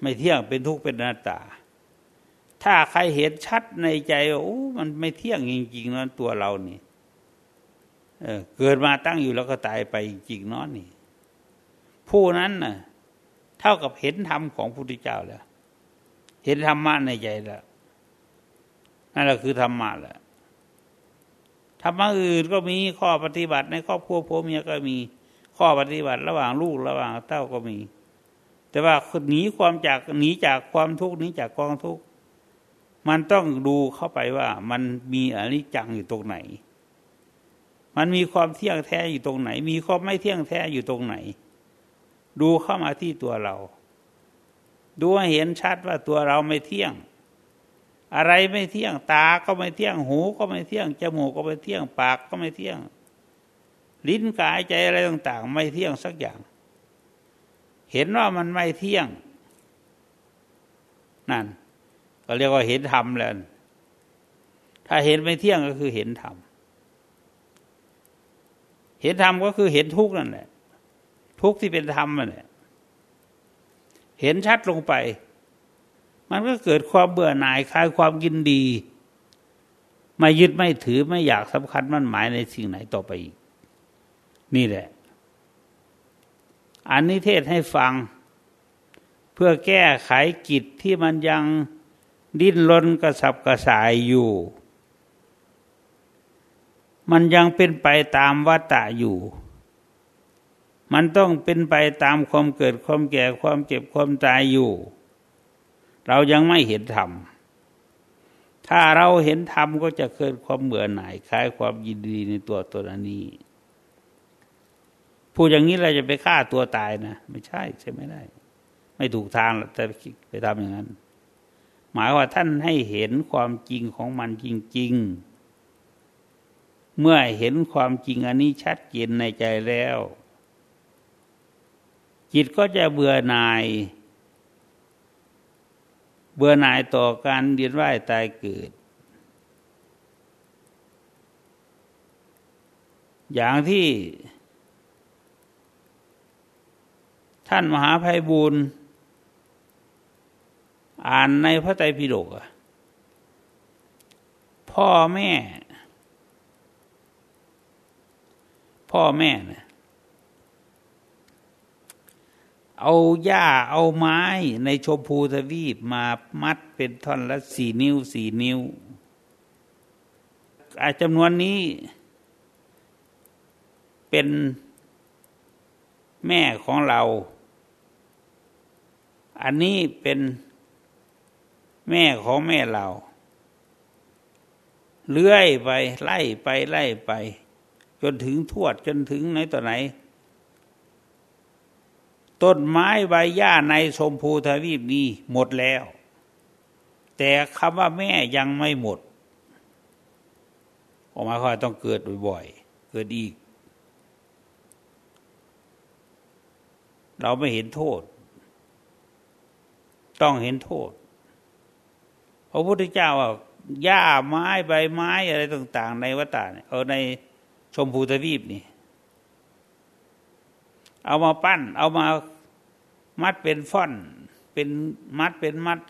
ไม่เที่ยงเป็นทุกข์เป็นอนัตตา ถ้าใครเห็นชัดในใจว่าโอ้มันไม่เที่ยงจริงๆนั่นตัวเรานี่ เกิดมาตั้งอยู่แล้วก็ตายไปจริงๆนอนนี่ ผู้นั้นน่ะ เท่ากับเห็นธรรมของพระพุทธเจ้าแล้ว เห็นธรรมะในใจแล้วนั่นแหละคือธรรมะแหละธรรมะอื่นก็มีข้อปฏิบัติในครอบครัวพ่อเมียก็มี ข้อปฏิบัติระหว่างลูกระหว่างเต้าก็มี แต่ว่าหนีความจากหนีจากความทุกข์หนีจากกองทุกข์มันต้องดูเข้าไปว่ามันมีอนิจจังอยู่ตรงไหน มันมีความเที่ยงแท้อยู่ตรงไหน มีความไม่เที่ยงแท้อยู่ตรงไหน ดูเข้ามาที่ตัวเรา ดูให้เห็นชัดว่าตัวเราไม่เที่ยง อะไรไม่เที่ยงตาก็ไม่เที่ยงหูก็ไม่เที่ยงจมูกก็ไม่เที่ยงปากก็ไม่เที่ยง ลิ้นกายใจอะไรต่างๆ ไม่เที่ยงสักอย่าง เห็นว่ามันไม่เที่ยง นั่นก็เรียกว่าเห็นธรรมแล้วถ้าเห็นไม่เที่ยงก็คือเห็นธรรม เห็นธรรมก็คือเห็นทุกข์นั่นแหละ ทุกข์ที่เป็นธรรมนั่นแหละเห็นชัดลงไป มันก็เกิดความเบื่อหน่ายคลายความยินดี ไม่ยึดไม่ถือไม่อยากสำคัญมั่นหมายในสิ่งไหนต่อไปอีก นี่แหละ อันนี้เทศให้ฟัง เพื่อแก้ไขกิจที่มันยังดิ้นรนกระสับกระส่ายอยู่ มันยังเป็นไปตามวัฏฏะอยู่ มันต้องเป็นไปตามความเกิดความแก่ความเจ็บความตายอยู่ เรายังไม่เห็นธรรม ถ้าเราเห็นธรรมก็จะเกิดความเบื่อหน่ายคลายความยินดีในตัวตนนี้พูดอย่างนี้เราจะไปฆ่าตัวตายนะไม่ใช่ใช่ไม่ได้ ไม่ถูกทางจะไปทำอย่างนั้น หมายว่าท่านให้เห็นความจริงของมันจริง ๆ เมื่อเห็นความจริงอันนี้ชัดเจนในใจแล้ว จิตก็จะเบื่อหน่าย เบื่อหน่ายต่อการเรียนว่ายตายเกิด อย่างที่ ท่านมหาภัยบูรณ์อ่านในพระไตรปิฎกพ่อแม่ พ่อแม่เนี่ยเอาหญ้าเอาไม้ในชมพูทวีปมามัดเป็นท่อนละสี่นิ้วสี่นิ้วอาจำนวนนี้เป็นแม่ของเรา อันนี้เป็นแม่ของแม่เรา เลื่อยไปไล่ไปไล่ไป จนถึงทวดจนถึงไหนต่อไหน ต้นไม้ใบหญ้าในชมพูทวีปนี้หมดแล้ว แต่คำว่าแม่ยังไม่หมด ออกมาค่อยต้องเกิดบ่อยๆ เกิดอีก เราไม่เห็นโทษ ต้องเห็นโทษพระพุทธเจ้าว่าหญ้าไม้ใบไม้อะไรต่าง ๆ ในวัฏฏะเนี่ยเอาใน ชมพูทวีปนี่ เอามาปั้น เอามามัดเป็นฟ่อน เป็นมัดเป็นมัด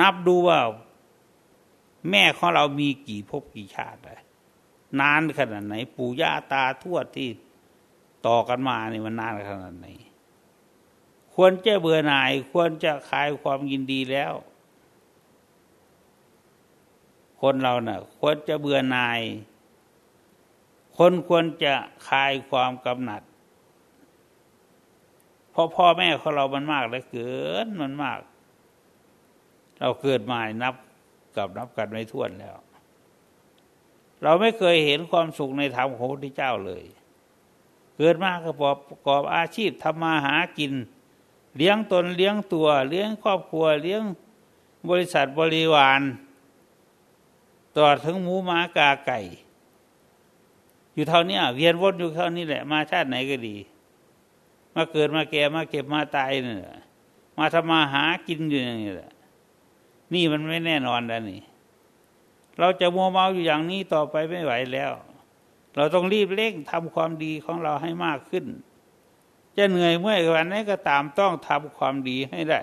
นับดูว่า แม่ของเรามีกี่ภพกี่ชาตินานขนาดไหน ปู่ย่าตาทวดที่ต่อกันมานี่มันนานขนาดไหน ควรจะเบื่อหน่าย ควรจะคลายความยินดีแล้ว คนเราเนะ่ะควรจะเบื่อหน่าย คนควรจะคลายความกำหนัด เพราะพ่อแม่ของเรามันมากเลยเกินมันมาก เราเกิดมานับกับนับกันไม่ถ้วนแล้ว เราไม่เคยเห็นความสุขในธรรมของพระพุทธเจ้าเลย เกิดมาก็ประกอบอาชีพทำมาหากิน เลี้ยงตนเลี้ยงตัว เลี้ยงครอบครัวเลี้ยงบริษัทบริวาร ต่อถึงหมูหมากาไก่ อยู่เท่านี้เวียนวนอยู่เท่านี้แหละ มาชาติไหนก็ดี มาเกิดมาแก่มาเก็บมาตายเนี่ยมาทำมาหากินอยู่อย่างนี้แหละ นี่มันไม่แน่นอนแล้วนี่ เราจะมัวเมาอยู่อย่างนี้ต่อไปไม่ไหวแล้ว เราต้องรีบเร่งทำความดีของเราให้มากขึ้น จะเหนื่อยเมื่อยวันไหนก็ตามต้องทำความดีให้ได้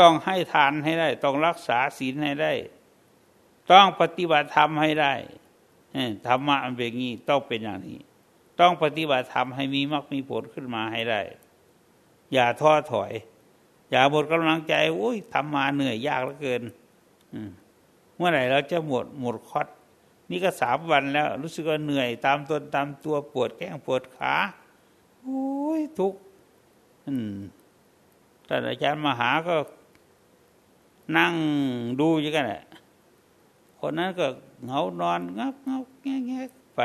ต้องให้ทานให้ได้ ต้องรักษาศีลให้ได้ ต้องปฏิบัติธรรมให้ได้ธรรมะมันเป็นงี้ต้องเป็นอย่างนี้ ต้องปฏิบัติธรรมให้มีมรรคมีผลขึ้นมาให้ได้ อย่าท้อถอย อย่าหมดกำลังใจโอ้ยทำมาเหนื่อยยากเหลือเกินเมื่อไหร่เราจะหมดหมดคอดนี่ก็สามวันแล้ว รู้สึกว่าเหนื่อยตามตนตามตัวปวดแข้งปวดขาโอ้ยทุกอืมท่านอาจารย์มหาก็นั่งดูอยู่กันแหละ คนนั้นก็เหงานอนงับงับแงแงไป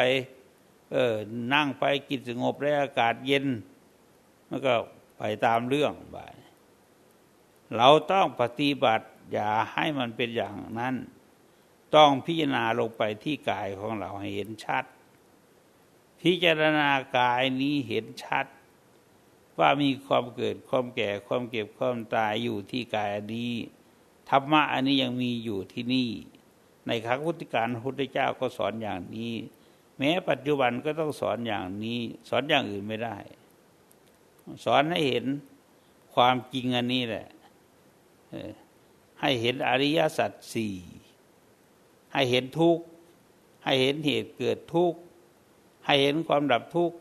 เออนั่งไปกินสงบได้อากาศเย็น มันก็ไปตามเรื่องไปเราต้องปฏิบัติอย่าให้มันเป็นอย่างนั้น ต้องพิจารณาลงไปที่กายของเราให้เห็นชัด พิจารณากายนี้เห็นชัด ว่ามีความเกิดความแก่ความเก็บความตายอยู่ที่กายอันนี้ธรรมะอันนี้ยังมีอยู่ที่นี่ ในครั้งพุทธการพุทธเจ้าก็สอนอย่างนี้ แม้ปัจจุบันก็ต้องสอนอย่างนี้ สอนอย่างอื่นไม่ได้ สอนให้เห็นความจริงอันนี้แหละให้เห็นอริยสัจสี่ให้เห็นทุกข์ให้เห็นเหตุเกิดทุกข์ให้เห็นความดับทุกข์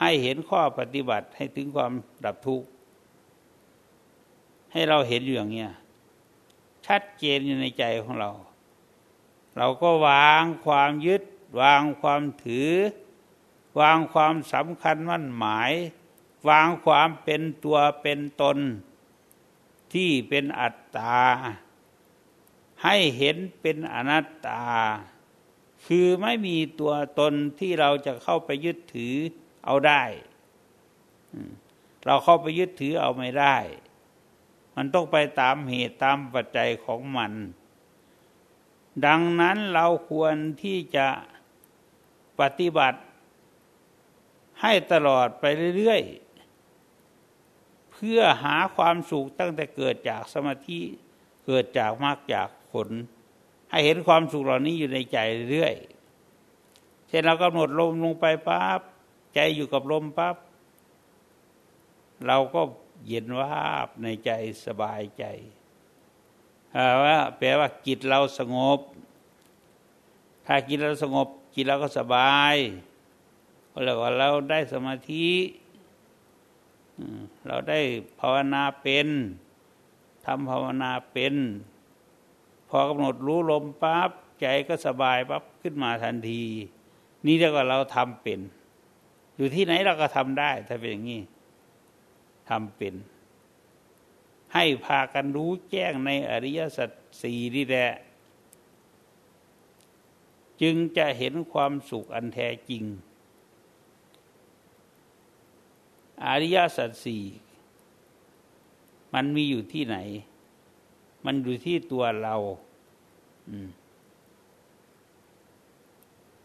ให้เห็นข้อปฏิบัติให้ถึงความดับทุกข์ให้เราเห็นอยู่อย่างเนี้ยชัดเจนอยู่ในใจของเรา เราก็วางความยึด วางความถือ วางความสำคัญมั่นหมาย วางความเป็นตัวเป็นตน ที่เป็นอัตตา ให้เห็นเป็นอนัตตา คือไม่มีตัวตนที่เราจะเข้าไปยึดถือเอาได้ เราเข้าไปยึดถือเอาไม่ได้ มันต้องไปตามเหตุตามปัจจัยของมัน ดังนั้นเราควรที่จะปฏิบัติ ให้ตลอดไปเรื่อยๆ เพื่อหาความสุขตั้งแต่เกิดจากสมาธิเกิดจากมากจากผล ให้เห็นความสุขเหล่านี้อยู่ในใจเรื่อยเช่นเรากำหนดลมลงไปปั๊บใจอยู่กับลมปั๊บเราก็เย็นวาบในใจสบายใจ ว่าแปลว่าจิตเราสงบ ถ้าจิตเราสงบ จิตเราก็สบายก็เรียกว่าเราได้สมาธิเราได้ภาวนาเป็นทำภาวนาเป็น พอกำหนดรู้ลมปั๊บใจก็สบายปั๊บขึ้นมาทันที นี่เรียกว่าเราทำเป็น อยู่ที่ไหนเราก็ทำได้ ถ้าเป็นอย่างนี้ทำเป็น ให้พากันรู้แจ้งในอริยสัจสี่นี่แหละจึงจะเห็นความสุขอันแท้จริง อริยสัจสี่มันมีอยู่ที่ไหน มันอยู่ที่ตัวเรา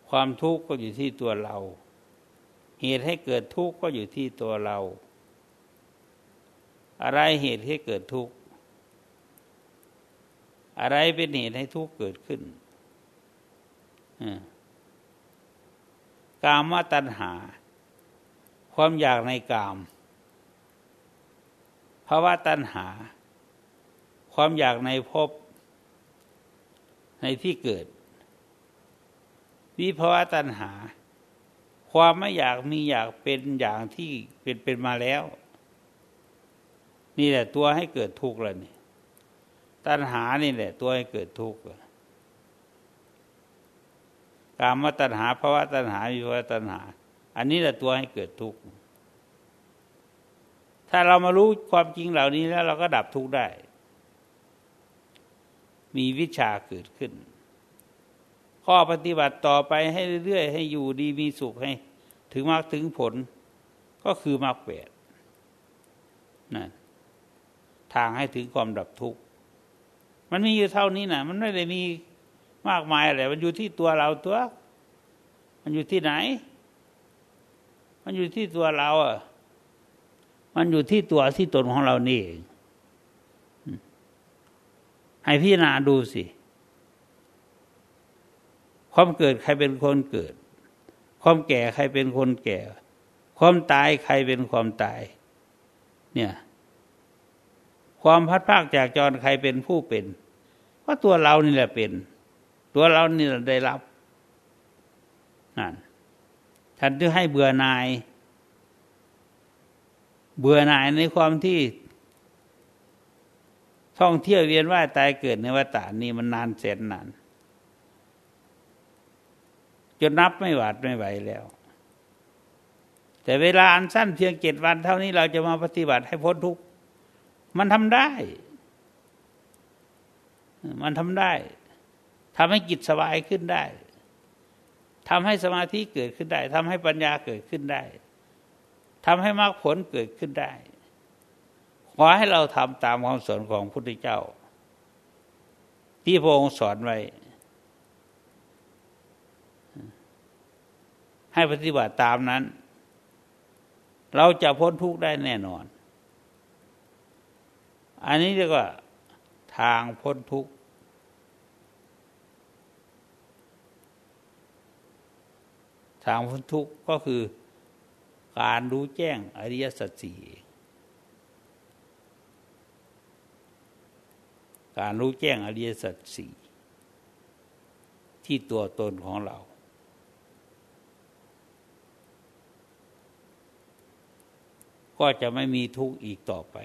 ความทุกข์ก็อยู่ที่ตัวเรา เหตุให้เกิดทุกข์ก็อยู่ที่ตัวเรา อะไรเหตุให้เกิดทุกข์ อะไรเป็นเหตุให้ทุกข์เกิดขึ้นกามตัณหา ความอยากในกามภาวะตัณหา ความอยากในภพในที่เกิด วิภาวะตัณหา ความไม่อยากมีอยากเป็นอย่างที่เป็นเป็นมาแล้ว นี่แหละตัวให้เกิดทุกข์แล้วนี่ตัณหานี่แหละ ตัวให้เกิดทุกข์กามตัณหาภาวะตัณหาวิภาวะตัณหา อันนี้แหละตัวให้เกิดทุกข์ถ้าเรามารู้ความจริงเหล่านี้แล้ว เราก็ดับทุกข์ได้ มีวิชาเกิดขึ้น ข้อปฏิบัติต่อไปให้เรื่อยๆ ให้อยู่ดีมีสุขให้ ถึงมากถึงผล ก็คือมรรคแปดนั่น ทางให้ถึงความดับทุกข์มันมีอยู่เท่านี้นะมันไม่ได้มีมากมายอะไรมันอยู่ที่ตัวเราตัว มันอยู่ที่ไหน มันอยู่ที่ตัวเราอะมันอยู่ที่ตัวที่ตนของเรานี่เองให้พี่นาดูสิ ความเกิดใครเป็นคนเกิด ความแก่ใครเป็นคนแก่ ความตายใครเป็นความตาย เนี่ย ความพัดภาคจากจรใครเป็นผู้เป็นก็ตัวเรานี่แหละเป็น ตัวเรานี่แหละได้รับนั่นฉันจะให้เบื่อนาย เบื่อหน่ายในความที่ ท่องเที่ยวเวียนว่ายตายเกิดในวัฏฏานี้มันนานแสนนานจนนับไม่หวาดไม่ไหวแล้ว แต่เวลาอันสั้นเพียงเจ็ดวันเท่านี้เราจะมาปฏิบัติให้พ้นทุกข์ มันทำได้ มันทำได้ทำให้จิตสบายขึ้นได้ทำให้สมาธิเกิดขึ้นได้ทำให้ปัญญาเกิดขึ้นได้ทำให้มรรคผลเกิดขึ้นได้ ขอให้เราทำตามคำสอนของพุทธเจ้า ที่พระองค์สอนไว้ ให้ปฏิบัติตามนั้น เราจะพ้นทุกข์ได้แน่นอน อันนี้เรียกว่าทางพ้นทุกข์ทางพ้นทุกข์ก็คือการรู้แจ้งอริยสัจสี่การรู้แจ้งอริยสัจสี่ที่ตัวตนของเรา ก็จะไม่มีทุกข์อีกต่อไป